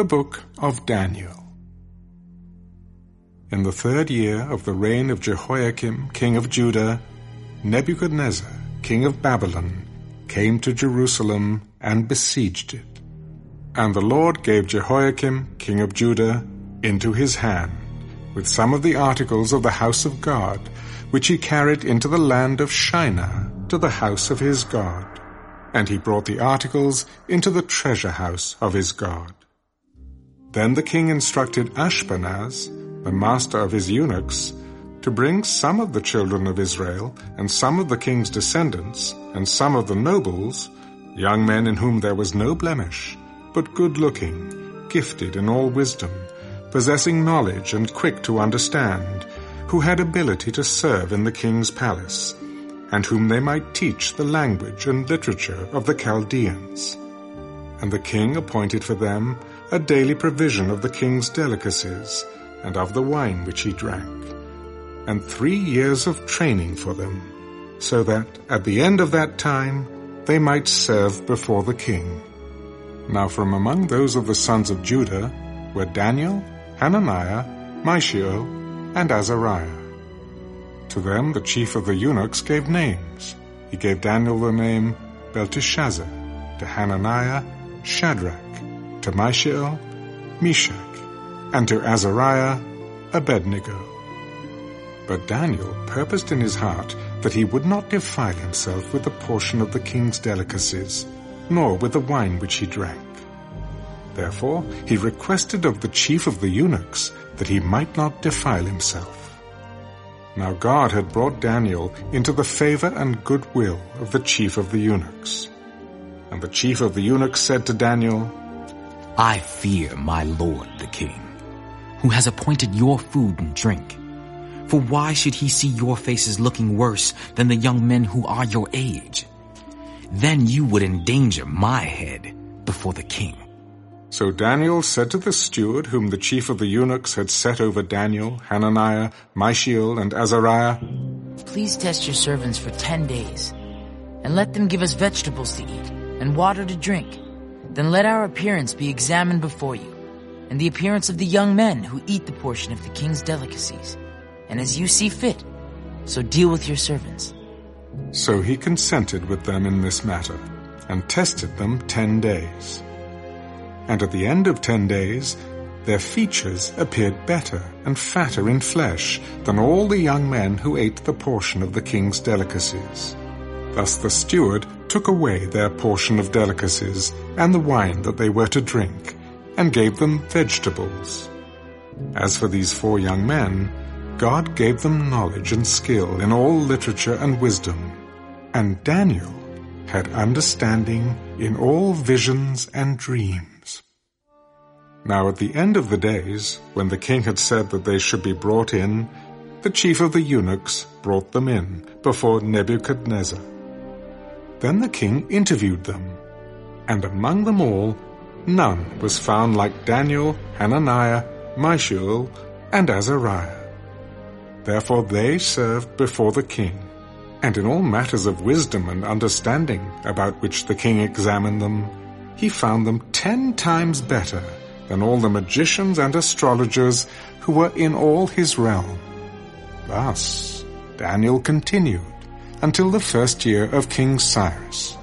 The Book of Daniel. In the third year of the reign of Jehoiakim, king of Judah, Nebuchadnezzar, king of Babylon, came to Jerusalem and besieged it. And the Lord gave Jehoiakim, king of Judah, into his hand, with some of the articles of the house of God, which he carried into the land of Shinar, to the house of his God. And he brought the articles into the treasure house of his God. Then the king instructed Ashpenaz, the master of his eunuchs, to bring some of the children of Israel, and some of the king's descendants, and some of the nobles, young men in whom there was no blemish, but good-looking, gifted in all wisdom, possessing knowledge and quick to understand, who had ability to serve in the king's palace, and whom they might teach the language and literature of the Chaldeans. And the king appointed for them a daily provision of the king's delicacies, and of the wine which he drank, and three years of training for them, so that at the end of that time they might serve before the king. Now from among those of the sons of Judah were Daniel, Hananiah, Mishael, and Azariah. To them the chief of the eunuchs gave names. He gave Daniel the name Belteshazzar, to Hananiah, Shadrach, to Mishael, Meshach, and to Azariah, Abednego. But Daniel purposed in his heart that he would not defile himself with a portion of the king's delicacies, nor with the wine which he drank. Therefore he requested of the chief of the eunuchs that he might not defile himself. Now God had brought Daniel into the favor and goodwill of the chief of the eunuchs. And the chief of the eunuchs said to Daniel, I fear my lord the king, who has appointed your food and drink. For why should he see your faces looking worse than the young men who are your age? Then you would endanger my head before the king. So Daniel said to the steward whom the chief of the eunuchs had set over Daniel, Hananiah, Mishael, and Azariah, Please test your servants for ten days, and let them give us vegetables to eat and water to drink. Then let our appearance be examined before you, and the appearance of the young men who eat the portion of the king's delicacies. And as you see fit, so deal with your servants. So he consented with them in this matter, and tested them ten days. And at the end of ten days, their features appeared better and fatter in flesh than all the young men who ate the portion of the king's delicacies. Thus the steward took away their portion of delicacies and the wine that they were to drink, and gave them vegetables. As for these four young men, God gave them knowledge and skill in all literature and wisdom, and Daniel had understanding in all visions and dreams. Now at the end of the days, when the king had said that they should be brought in, the chief of the eunuchs brought them in before Nebuchadnezzar. Then the king interviewed them, and among them all none was found like Daniel, Hananiah, Mishael, and Azariah. Therefore they served before the king, and in all matters of wisdom and understanding about which the king examined them, he found them ten times better than all the magicians and astrologers who were in all his realm. Thus Daniel continued until the first year of King Cyrus.